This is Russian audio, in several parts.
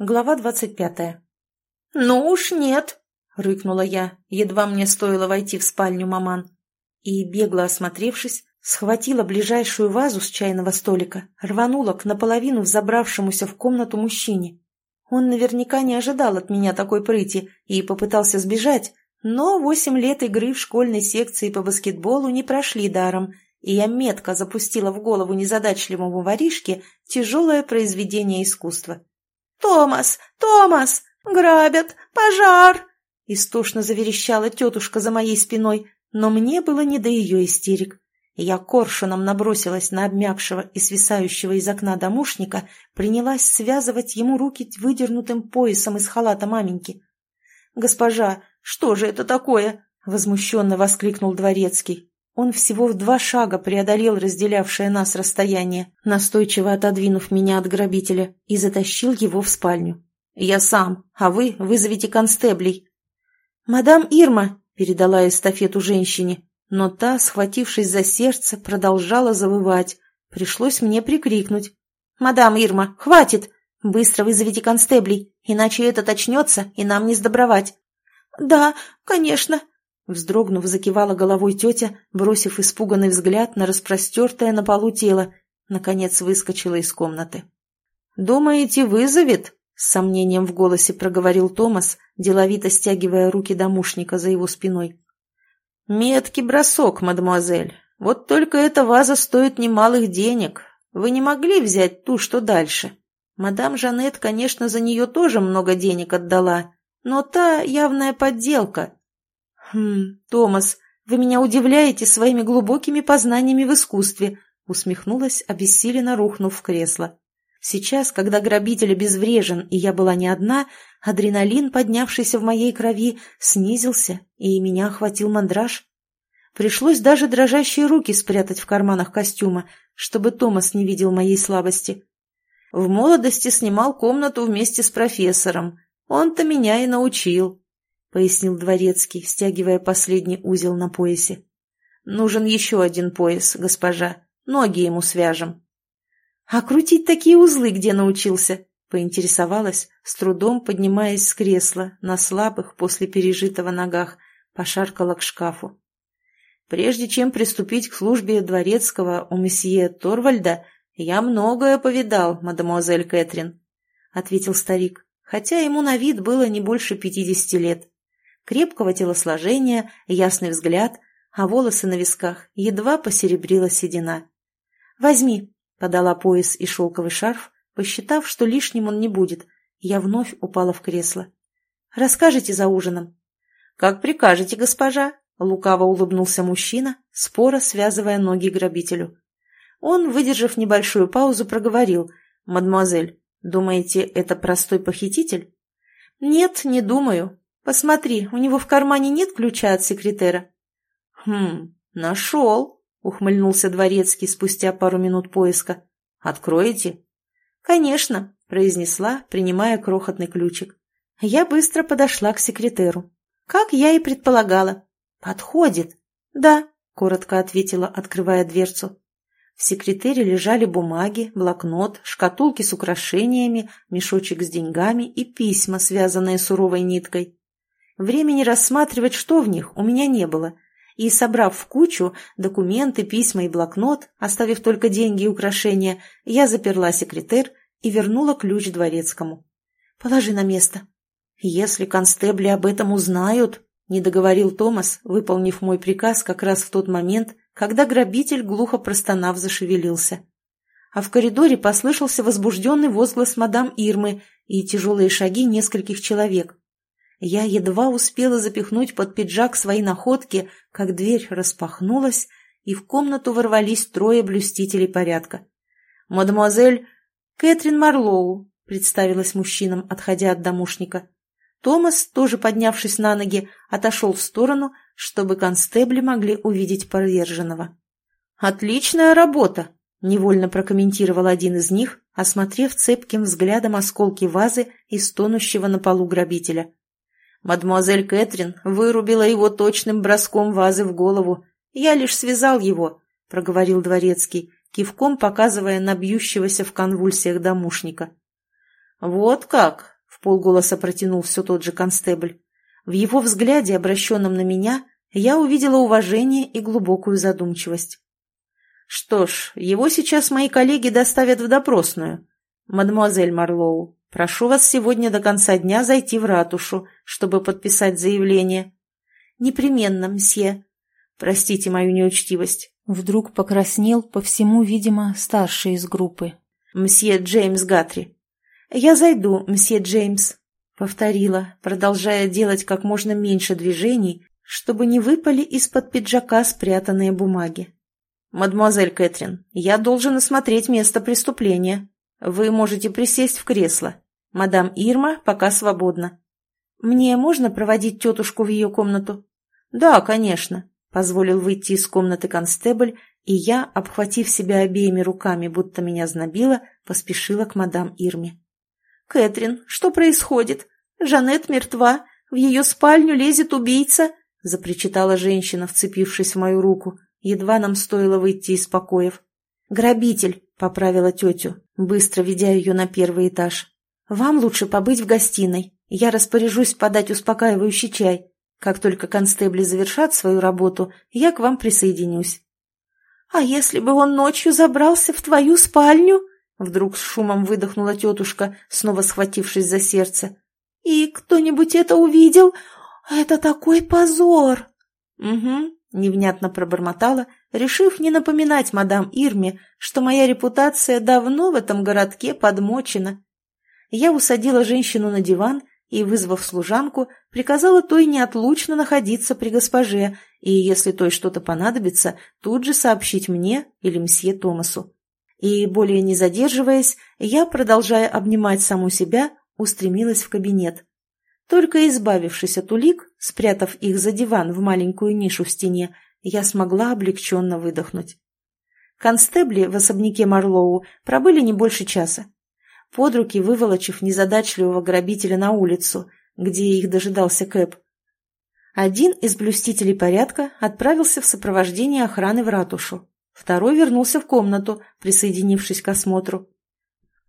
Глава двадцать пятая. «Ну уж нет!» — рыкнула я, едва мне стоило войти в спальню маман. И, бегло осмотревшись, схватила ближайшую вазу с чайного столика, рванула к наполовину взобравшемуся в комнату мужчине. Он наверняка не ожидал от меня такой прыти и попытался сбежать, но восемь лет игры в школьной секции по баскетболу не прошли даром, и я метко запустила в голову незадачливому воришке тяжелое произведение искусства. «Томас! Томас! Грабят! Пожар!» Истошно заверещала тетушка за моей спиной, но мне было не до ее истерик. Я коршуном набросилась на обмякшего и свисающего из окна домушника, принялась связывать ему руки выдернутым поясом из халата маменьки. «Госпожа, что же это такое?» — возмущенно воскликнул дворецкий. Он всего в два шага преодолел разделявшее нас расстояние, настойчиво отодвинув меня от грабителя, и затащил его в спальню. «Я сам, а вы вызовите констеблей». «Мадам Ирма», — передала эстафету женщине, но та, схватившись за сердце, продолжала завывать. Пришлось мне прикрикнуть. «Мадам Ирма, хватит! Быстро вызовите констеблей, иначе этот очнется, и нам не сдобровать». «Да, конечно», Вздрогнув, закивала головой тетя, бросив испуганный взгляд на распростертое на полу тело, наконец выскочила из комнаты. «Думаете, вызовет?» — с сомнением в голосе проговорил Томас, деловито стягивая руки домушника за его спиной. «Меткий бросок, мадемуазель. Вот только эта ваза стоит немалых денег. Вы не могли взять ту, что дальше? Мадам Жанет, конечно, за нее тоже много денег отдала, но та явная подделка, «Хм, Томас, вы меня удивляете своими глубокими познаниями в искусстве», усмехнулась, обессиленно рухнув в кресло. Сейчас, когда грабитель обезврежен, и я была не одна, адреналин, поднявшийся в моей крови, снизился, и меня охватил мандраж. Пришлось даже дрожащие руки спрятать в карманах костюма, чтобы Томас не видел моей слабости. В молодости снимал комнату вместе с профессором. Он-то меня и научил. — пояснил дворецкий, стягивая последний узел на поясе. «Нужен еще один пояс, госпожа. Ноги ему свяжем». «А крутить такие узлы где научился?» — поинтересовалась, с трудом поднимаясь с кресла, на слабых после пережитого ногах, пошаркала к шкафу. «Прежде чем приступить к службе дворецкого у месье Торвальда, я многое повидал, мадемуазель Кэтрин», — ответил старик, хотя ему на вид было не больше пятидесяти лет крепкого телосложения, ясный взгляд, а волосы на висках едва посеребрила седина. «Возьми», — подала пояс и шелковый шарф, посчитав, что лишним он не будет. Я вновь упала в кресло. «Расскажите за ужином». «Как прикажете, госпожа», — лукаво улыбнулся мужчина, споро связывая ноги грабителю. Он, выдержав небольшую паузу, проговорил. «Мадемуазель, думаете, это простой похититель?» «Нет, не думаю. Посмотри, у него в кармане нет ключа от секретера?» «Хм, нашел», — ухмыльнулся дворецкий спустя пару минут поиска. «Откроете?» «Конечно», — произнесла, принимая крохотный ключик. Я быстро подошла к секретеру. Как я и предполагала. «Подходит?» «Да», — коротко ответила, открывая дверцу. В секретере лежали бумаги, блокнот, шкатулки с украшениями, мешочек с деньгами и письма, связанные суровой ниткой. Времени рассматривать, что в них, у меня не было, и, собрав в кучу документы, письма и блокнот, оставив только деньги и украшения, я заперла секретер и вернула ключ дворецкому. «Положи на место». «Если констебли об этом узнают», — не договорил Томас, выполнив мой приказ как раз в тот момент, когда грабитель, глухо простонав, зашевелился. А в коридоре послышался возбужденный возглас мадам Ирмы и тяжелые шаги нескольких человек. Я едва успела запихнуть под пиджак свои находки, как дверь распахнулась, и в комнату ворвались трое блюстителей порядка. «Мадемуазель Кэтрин Марлоу», — представилась мужчинам, отходя от домушника. Томас, тоже поднявшись на ноги, отошел в сторону, чтобы констебли могли увидеть поверженного. «Отличная работа!» — невольно прокомментировал один из них, осмотрев цепким взглядом осколки вазы и стонущего на полу грабителя. Мадемуазель Кэтрин вырубила его точным броском вазы в голову. Я лишь связал его, — проговорил дворецкий, кивком показывая на бьющегося в конвульсиях домушника. «Вот как?» — в полголоса протянул все тот же констебль. В его взгляде, обращенном на меня, я увидела уважение и глубокую задумчивость. «Что ж, его сейчас мои коллеги доставят в допросную. Мадемуазель Марлоу, прошу вас сегодня до конца дня зайти в ратушу, чтобы подписать заявление». «Непременно, мсье». «Простите мою неучтивость». Вдруг покраснел, по всему, видимо, старший из группы. «Мсье Джеймс Гатри». «Я зайду, мсье Джеймс», — повторила, продолжая делать как можно меньше движений, чтобы не выпали из-под пиджака спрятанные бумаги. «Мадемуазель Кэтрин, я должен осмотреть место преступления. Вы можете присесть в кресло. Мадам Ирма пока свободна». «Мне можно проводить тетушку в ее комнату?» «Да, конечно», — позволил выйти из комнаты констебль, и я, обхватив себя обеими руками, будто меня знобило, поспешила к мадам Ирме. «Кэтрин, что происходит? Жанет мертва, в ее спальню лезет убийца, — запричитала женщина, вцепившись в мою руку. Едва нам стоило выйти из покоев. «Грабитель», — поправила тетю, быстро ведя ее на первый этаж. «Вам лучше побыть в гостиной. Я распоряжусь подать успокаивающий чай. Как только констебли завершат свою работу, я к вам присоединюсь». «А если бы он ночью забрался в твою спальню?» Вдруг с шумом выдохнула тетушка, снова схватившись за сердце. «И кто-нибудь это увидел? «Это такой позор!» «Угу», — невнятно пробормотала, решив не напоминать мадам Ирме, что моя репутация давно в этом городке подмочена. Я усадила женщину на диван и, вызвав служанку, приказала той неотлучно находиться при госпоже и, если той что-то понадобится, тут же сообщить мне или мсье Томасу. И, более не задерживаясь, я, продолжая обнимать саму себя, устремилась в кабинет. Только избавившись от улик, спрятав их за диван в маленькую нишу в стене, я смогла облегченно выдохнуть. Констебли в особняке Марлоу пробыли не больше часа. Под руки выволочив незадачливого грабителя на улицу, где их дожидался Кэп. Один из блюстителей порядка отправился в сопровождении охраны в ратушу. Второй вернулся в комнату, присоединившись к осмотру.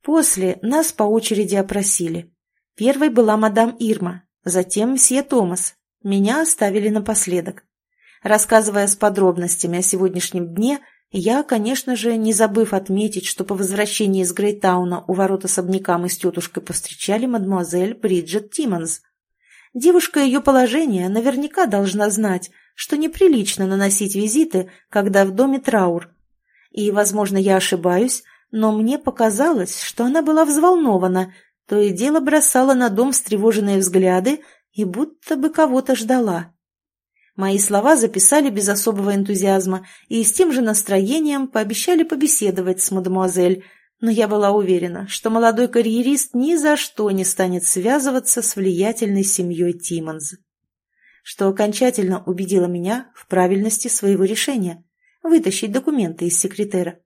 После нас по очереди опросили. Первой была мадам Ирма, затем мсье Томас. Меня оставили напоследок. Рассказывая с подробностями о сегодняшнем дне, я, конечно же, не забыв отметить, что по возвращении из Грейтауна у ворот особняка мы с тетушкой повстречали мадемуазель Бриджит Тиммонс. Девушка ее положения наверняка должна знать, что неприлично наносить визиты, когда в доме траур. И, возможно, я ошибаюсь, но мне показалось, что она была взволнована, то и дело бросала на дом встревоженные взгляды и будто бы кого-то ждала. Мои слова записали без особого энтузиазма и с тем же настроением пообещали побеседовать с мадемуазель, но я была уверена, что молодой карьерист ни за что не станет связываться с влиятельной семьей Тиммонс, что окончательно убедило меня в правильности своего решения – вытащить документы из секретера.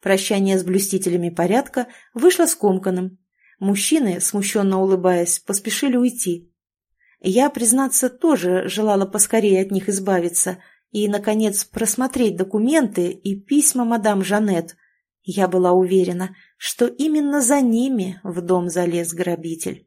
Прощание с блюстителями порядка вышло скомканным, Мужчины, смущенно улыбаясь, поспешили уйти. Я, признаться, тоже желала поскорее от них избавиться и, наконец, просмотреть документы и письма мадам Жанет. Я была уверена, что именно за ними в дом залез грабитель.